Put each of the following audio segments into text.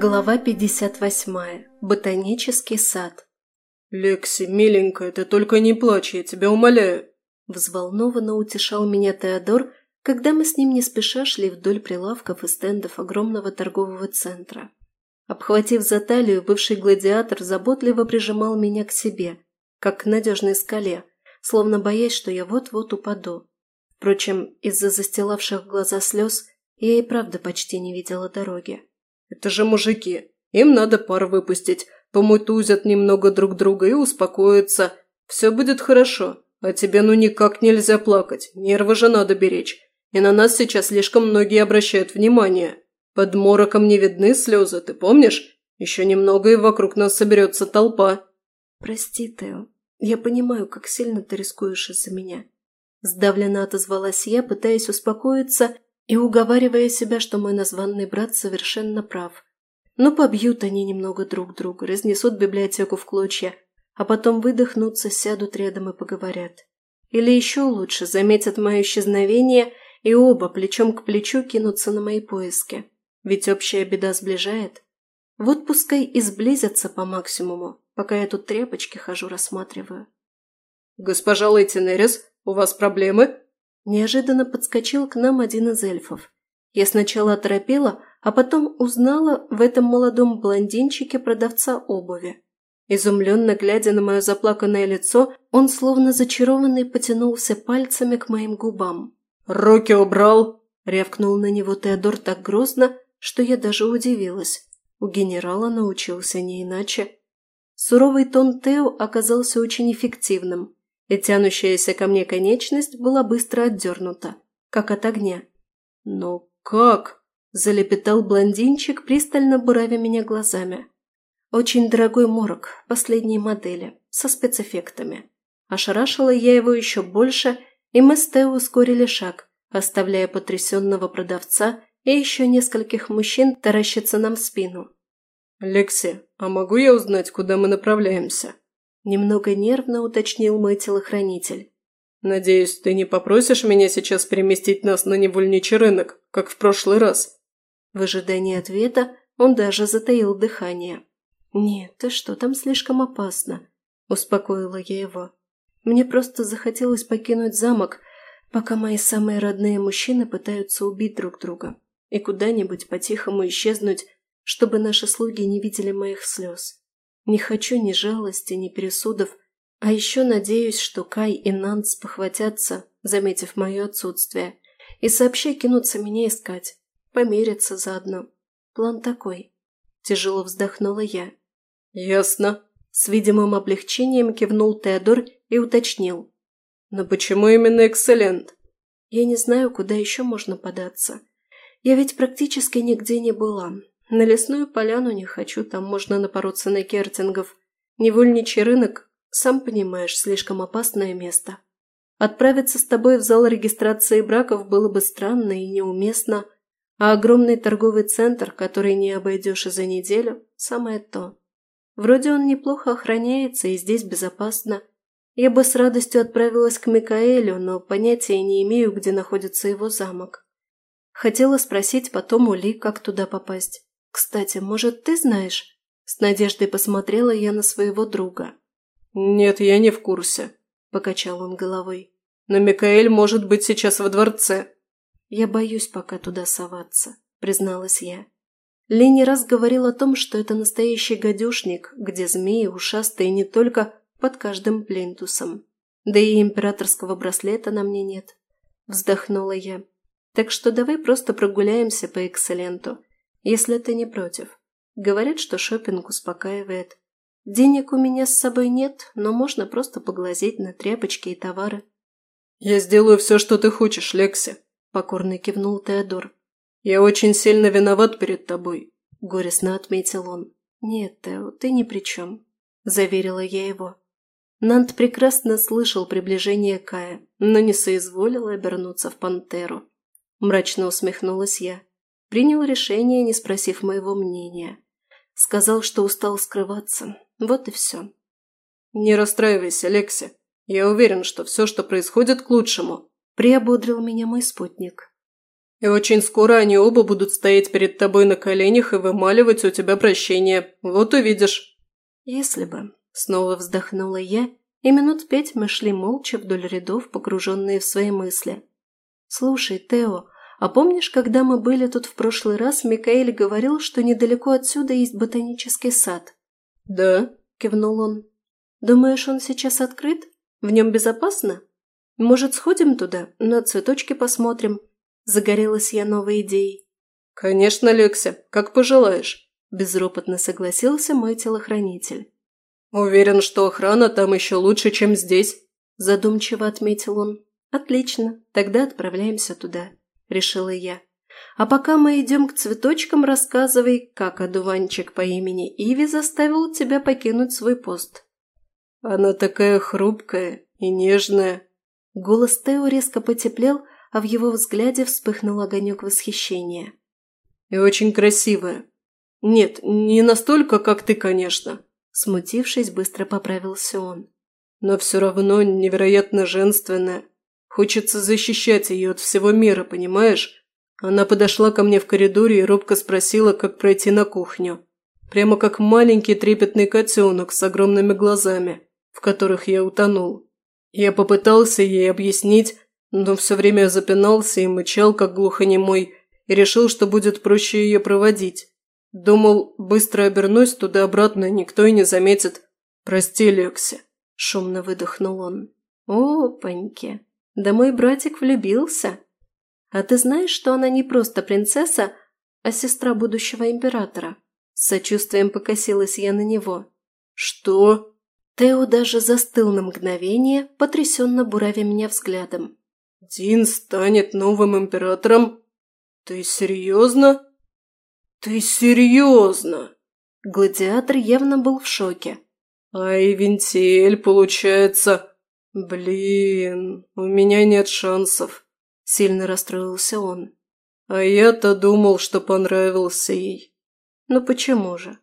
Глава 58. Ботанический сад. «Лекси, миленькая, ты только не плачь, я тебя умоляю!» Взволнованно утешал меня Теодор, когда мы с ним не спеша шли вдоль прилавков и стендов огромного торгового центра. Обхватив за талию, бывший гладиатор заботливо прижимал меня к себе, как к надежной скале, словно боясь, что я вот-вот упаду. Впрочем, из-за застилавших глаза слез я и правда почти не видела дороги. Это же мужики. Им надо пар выпустить, помутузят немного друг друга и успокоятся. Все будет хорошо. А тебе ну никак нельзя плакать. Нервы же надо беречь. И на нас сейчас слишком многие обращают внимание. Под мороком не видны слезы, ты помнишь? Еще немного и вокруг нас соберется толпа. Прости, Тео. Я понимаю, как сильно ты рискуешь из-за меня. Сдавленно отозвалась я, пытаясь успокоиться и уговаривая себя, что мой названный брат совершенно прав. Ну, побьют они немного друг друга, разнесут библиотеку в клочья, а потом выдохнутся, сядут рядом и поговорят. Или еще лучше, заметят мое исчезновение и оба плечом к плечу кинутся на мои поиски. Ведь общая беда сближает. Вот пускай и сблизятся по максимуму, пока я тут тряпочки хожу рассматриваю. «Госпожа Лейтенерис, у вас проблемы?» Неожиданно подскочил к нам один из эльфов. Я сначала оторопела, а потом узнала в этом молодом блондинчике продавца обуви. Изумленно глядя на мое заплаканное лицо, он словно зачарованный потянулся пальцами к моим губам. «Руки убрал!» – рявкнул на него Теодор так грозно, что я даже удивилась. У генерала научился не иначе. Суровый тон Тео оказался очень эффективным и тянущаяся ко мне конечность была быстро отдернута, как от огня. «Но как?» – залепетал блондинчик, пристально буравя меня глазами. «Очень дорогой морок, последней модели, со спецэффектами». Ошарашила я его еще больше, и мы с Тео ускорили шаг, оставляя потрясенного продавца и еще нескольких мужчин таращиться нам в спину. «Лекси, а могу я узнать, куда мы направляемся?» Немного нервно уточнил мой телохранитель. «Надеюсь, ты не попросишь меня сейчас переместить нас на невольничий рынок, как в прошлый раз?» В ожидании ответа он даже затаил дыхание. «Нет, ты что, там слишком опасно», – успокоила я его. «Мне просто захотелось покинуть замок, пока мои самые родные мужчины пытаются убить друг друга, и куда-нибудь по-тихому исчезнуть, чтобы наши слуги не видели моих слез. Не хочу ни жалости, ни пересудов, а еще надеюсь, что Кай и Нанс похватятся, заметив мое отсутствие, и сообща кинутся меня искать, помериться заодно. План такой. Тяжело вздохнула я. «Ясно», – с видимым облегчением кивнул Теодор и уточнил. «Но почему именно экселент?» «Я не знаю, куда еще можно податься. Я ведь практически нигде не была, на лесную поляну не хочу, там можно напороться на кертингов. Невольничий рынок, сам понимаешь, слишком опасное место. Отправиться с тобой в зал регистрации браков было бы странно и неуместно, а огромный торговый центр, который не обойдешь и за неделю, самое то. Вроде он неплохо охраняется и здесь безопасно. Я бы с радостью отправилась к Микаэлю, но понятия не имею, где находится его замок. Хотела спросить потом у Ли, как туда попасть. «Кстати, может, ты знаешь?» С надеждой посмотрела я на своего друга. «Нет, я не в курсе», – покачал он головой. «Но Микаэль может быть сейчас во дворце». «Я боюсь пока туда соваться», – призналась я. Ли не раз говорил о том, что это настоящий гадюшник, где змеи ушастые не только под каждым плинтусом. Да и императорского браслета на мне нет. Вздохнула я. Так что давай просто прогуляемся по экселенту если ты не против. Говорят, что шопинг успокаивает. Денег у меня с собой нет, но можно просто поглазеть на тряпочки и товары. «Я сделаю все, что ты хочешь, Лекси», – покорно кивнул Теодор. «Я очень сильно виноват перед тобой», – горестно отметил он. «Нет, Тео, ты ни при чем», – заверила я его. Нант прекрасно слышал приближение Кая, но не соизволил обернуться в пантеру. Мрачно усмехнулась я. Принял решение, не спросив моего мнения. Сказал, что устал скрываться. Вот и все. «Не расстраивайся, Лекси. Я уверен, что все, что происходит, к лучшему», – приободрил меня мой спутник. И очень скоро они оба будут стоять перед тобой на коленях и вымаливать у тебя прощение. Вот увидишь». «Если бы...» – снова вздохнула я, и минут пять мы шли молча вдоль рядов, погруженные в свои мысли. «Слушай, Тео, а помнишь, когда мы были тут в прошлый раз, Микаэль говорил, что недалеко отсюда есть ботанический сад?» «Да», – кивнул он. «Думаешь, он сейчас открыт? В нем безопасно? Может, сходим туда, на цветочки посмотрим?» Загорелась я новой идеей. «Конечно, Лекся, как пожелаешь», – безропотно согласился мой телохранитель. «Уверен, что охрана там еще лучше, чем здесь», – задумчиво отметил он. «Отлично, тогда отправляемся туда», – решила я. «А пока мы идем к цветочкам, рассказывай, как одуванчик по имени Иви заставил тебя покинуть свой пост». «Она такая хрупкая и нежная». Голос Тео резко потеплел, а в его взгляде вспыхнул огонек восхищения. «И очень красивая. Нет, не настолько, как ты, конечно». Смутившись, быстро поправился он. «Но все равно невероятно женственная. Хочется защищать ее от всего мира, понимаешь? Она подошла ко мне в коридоре и робко спросила, как пройти на кухню. Прямо как маленький трепетный котенок с огромными глазами, в которых я утонул. Я попытался ей объяснить, но все время запинался и мычал, как глухонемой, и решил, что будет проще ее проводить. Думал, быстро обернусь туда-обратно, никто и не заметит. Прости, Лекси. Шумно выдохнул он. Опаньки, да мой братик влюбился. А ты знаешь, что она не просто принцесса, а сестра будущего императора? С сочувствием покосилась я на него. Что? Тео даже застыл на мгновение, потрясенно буравя меня взглядом. Дин станет новым императором? Ты серьезно? Ты серьезно? Гладиатор явно был в шоке. А Ивентиэль, получается... Блин, у меня нет шансов. Сильно расстроился он. А я-то думал, что понравился ей. Ну почему же?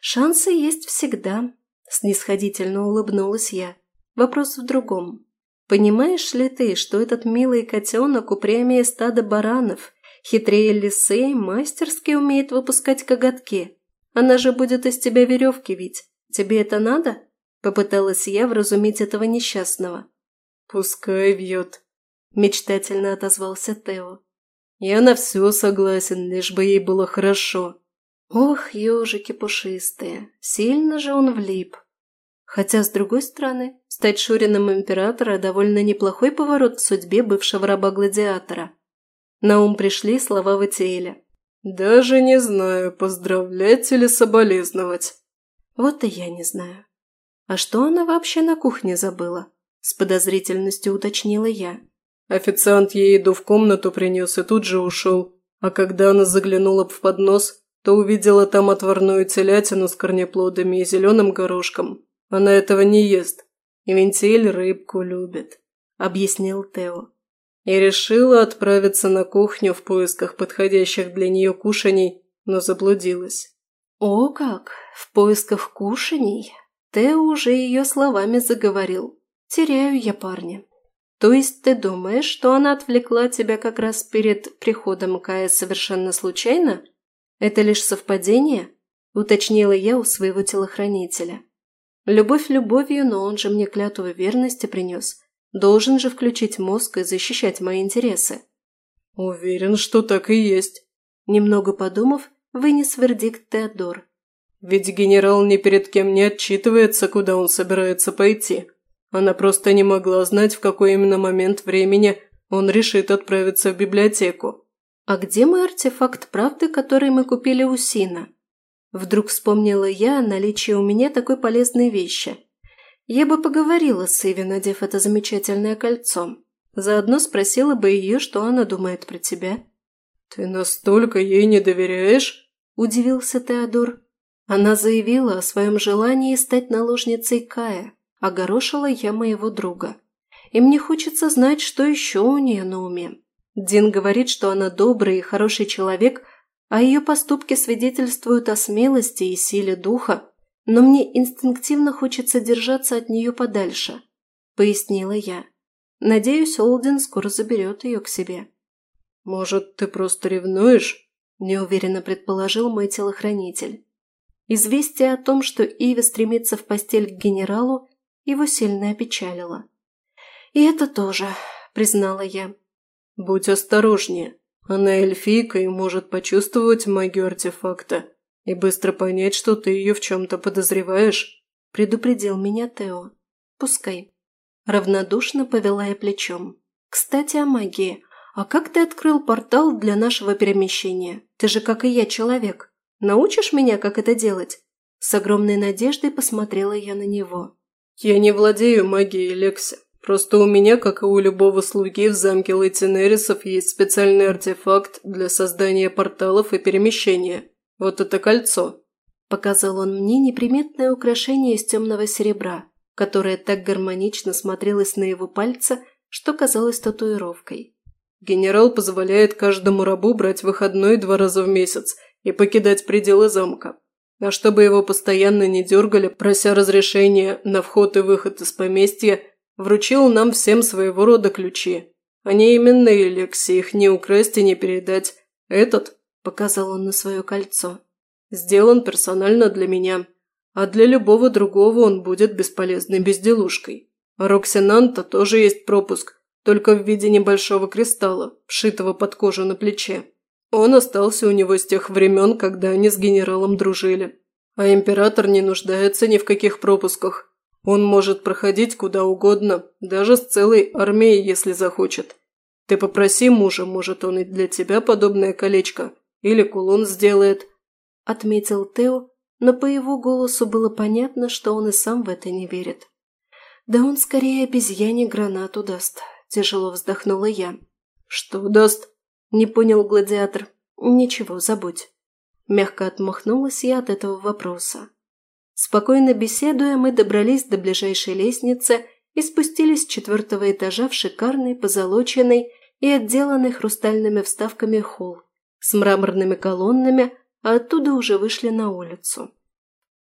Шансы есть всегда. Снисходительно улыбнулась я. Вопрос в другом. Понимаешь ли ты, что этот милый котенок упрямее стада баранов, хитрее лисы, мастерски умеет выпускать коготки? Она же будет из тебя веревки ведь. Тебе это надо?» Попыталась я вразумить этого несчастного. «Пускай вьет», – мечтательно отозвался Тео. «Я на все согласен, лишь бы ей было хорошо». Ох, ежики пушистые, сильно же он влип. Хотя, с другой стороны, стать Шуриным императора – довольно неплохой поворот в судьбе бывшего раба-гладиатора. На ум пришли слова Ватиэля. «Даже не знаю, поздравлять или соболезновать». Вот и я не знаю. А что она вообще на кухне забыла? С подозрительностью уточнила я. Официант ей еду в комнату принес и тут же ушел. А когда она заглянула в поднос, то увидела там отварную телятину с корнеплодами и зеленым горошком. Она этого не ест. И Вентиль рыбку любит», – объяснил Тео. И решила отправиться на кухню в поисках подходящих для нее кушаний, но заблудилась. «О как! В поисках кушаний?» Тео уже ее словами заговорил. «Теряю я парня». «То есть ты думаешь, что она отвлекла тебя как раз перед приходом Кая совершенно случайно? Это лишь совпадение?» – уточнила я у своего телохранителя. Любовь любовью, но он же мне клятву верности принес. Должен же включить мозг и защищать мои интересы. Уверен, что так и есть. Немного подумав, вынес вердикт Теодор. Ведь генерал ни перед кем не отчитывается, куда он собирается пойти. Она просто не могла знать, в какой именно момент времени он решит отправиться в библиотеку. «А где мой артефакт правды, который мы купили у Сина?» Вдруг вспомнила я о наличии у меня такой полезной вещи. Я бы поговорила с Иви, надев это замечательное кольцо. Заодно спросила бы ее, что она думает про тебя. «Ты настолько ей не доверяешь?» – удивился Теодор. Она заявила о своем желании стать наложницей Кая, огорошила я моего друга. И мне хочется знать, что еще у нее на уме. Дин говорит, что она добрый и хороший человек – а ее поступки свидетельствуют о смелости и силе духа, но мне инстинктивно хочется держаться от нее подальше», – пояснила я. «Надеюсь, Олден скоро заберет ее к себе». Может, ты просто ревнуешь?» – неуверенно предположил мой телохранитель. Известие о том, что Иви стремится в постель к генералу, его сильно опечалило. «И это тоже», – признала я. «Будь осторожнее. Она эльфийка и может почувствовать магию артефакта и быстро понять, что ты ее в чем-то подозреваешь», – предупредил меня Тео. «Пускай». Равнодушно повела я плечом. «Кстати, о магии. А как ты открыл портал для нашего перемещения? Ты же, как и я, человек. Научишь меня, как это делать?» С огромной надеждой посмотрела я на него. «Я не владею магией, Лекси. Просто у меня, как и у любого слуги в замке Лейтенерисов, есть специальный артефакт для создания порталов и перемещения. Вот это кольцо». Показал он мне неприметное украшение из темного серебра, которое так гармонично смотрелось на его пальце, что казалось татуировкой. «Генерал позволяет каждому рабу брать выходной два раза в месяц – и покидать пределы замка. А чтобы его постоянно не дергали, прося разрешения на вход и выход из поместья, вручил нам всем своего рода ключи. Они именные, Лекси, их не украсть и не передать. Этот, – показал он на свое кольцо, – сделан персонально для меня, а для любого другого он будет бесполезной безделушкой. А Роксинанта тоже есть пропуск, только в виде небольшого кристалла, вшитого под кожу на плече. Он остался у него с тех времен, когда они с генералом дружили. А император не нуждается ни в каких пропусках. Он может проходить куда угодно, даже с целой армией, если захочет. Ты попроси мужа, может, он и для тебя подобное колечко. Или кулон сделает. Отметил Тео, но по его голосу было понятно, что он и сам в это не верит. Да он скорее обезьяне гранату даст. Тяжело вздохнула я. Что даст? Не понял гладиатор. Ничего, забудь. Мягко отмахнулась я от этого вопроса. Спокойно беседуя, мы добрались до ближайшей лестницы и спустились с четвертого этажа в шикарный, позолоченный и отделанный хрустальными вставками холл с мраморными колоннами, а оттуда уже вышли на улицу.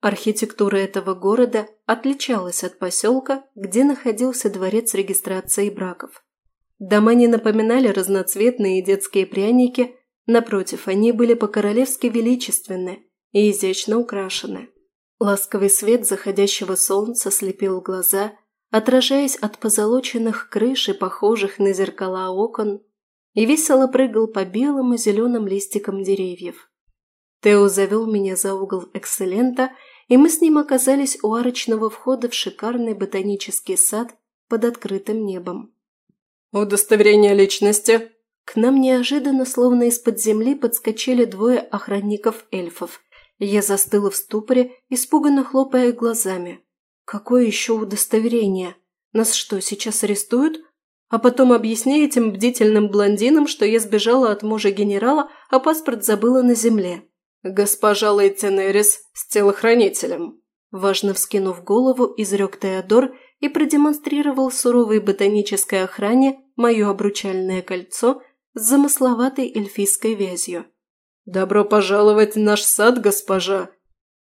Архитектура этого города отличалась от поселка, где находился дворец регистрации браков. Дома не напоминали разноцветные детские пряники, напротив, они были по-королевски величественны и изящно украшены. Ласковый свет заходящего солнца слепил глаза, отражаясь от позолоченных крыш и похожих на зеркала окон, и весело прыгал по белым и зеленым листикам деревьев. Тео завел меня за угол экселлента, и мы с ним оказались у арочного входа в шикарный ботанический сад под открытым небом. «Удостоверение личности?» К нам неожиданно, словно из-под земли, подскочили двое охранников-эльфов. Я застыла в ступоре, испуганно хлопая глазами. «Какое еще удостоверение? Нас что, сейчас арестуют? А потом объясни этим бдительным блондинам, что я сбежала от мужа генерала, а паспорт забыла на земле». «Госпожа Лейтенерис с телохранителем», важно вскинув голову, изрек Теодор и продемонстрировал суровой ботанической охране мое обручальное кольцо с замысловатой эльфийской вязью. «Добро пожаловать в наш сад, госпожа!»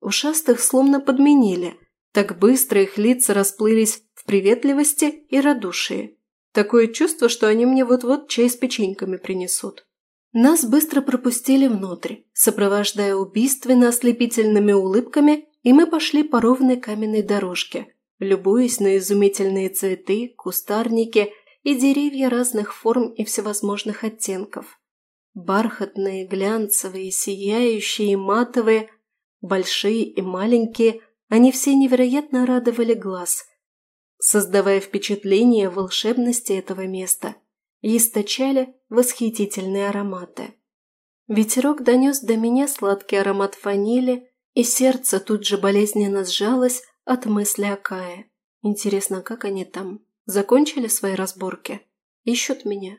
Ушастых словно подменили. Так быстро их лица расплылись в приветливости и радушии. Такое чувство, что они мне вот-вот чай с печеньками принесут. Нас быстро пропустили внутрь, сопровождая убийственно ослепительными улыбками, и мы пошли по ровной каменной дорожке, любуясь на изумительные цветы, кустарники и деревья разных форм и всевозможных оттенков. Бархатные, глянцевые, сияющие матовые, большие и маленькие, они все невероятно радовали глаз, создавая впечатление волшебности этого места и источали восхитительные ароматы. Ветерок донес до меня сладкий аромат ванили, и сердце тут же болезненно сжалось, от мысли о Кае. Интересно, как они там? Закончили свои разборки? Ищут меня?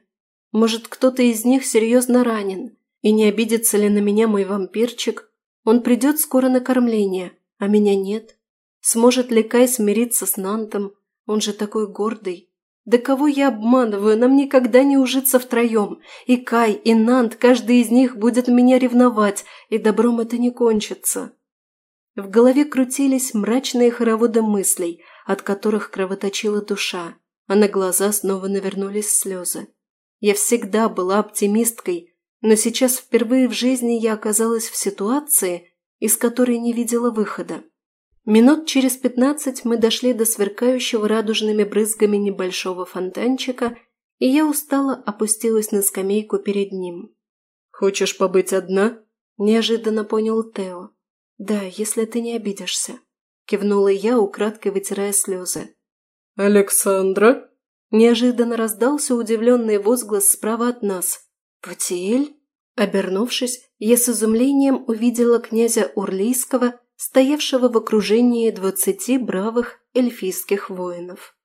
Может, кто-то из них серьезно ранен? И не обидится ли на меня мой вампирчик? Он придет скоро на кормление, а меня нет. Сможет ли Кай смириться с Нантом? Он же такой гордый. Да кого я обманываю? Нам никогда не ужиться втроем. И Кай, и Нант, каждый из них будет меня ревновать, и добром это не кончится. В голове крутились мрачные хороводы мыслей, от которых кровоточила душа, а на глаза снова навернулись слезы. Я всегда была оптимисткой, но сейчас впервые в жизни я оказалась в ситуации, из которой не видела выхода. Минут через пятнадцать мы дошли до сверкающего радужными брызгами небольшого фонтанчика, и я устало опустилась на скамейку перед ним. «Хочешь побыть одна?» – неожиданно понял Тео. «Да, если ты не обидишься», – кивнула я, украдкой вытирая слезы. «Александра?» Неожиданно раздался удивленный возглас справа от нас. «Путиэль?» Обернувшись, я с изумлением увидела князя Урлийского, стоявшего в окружении двадцати бравых эльфийских воинов.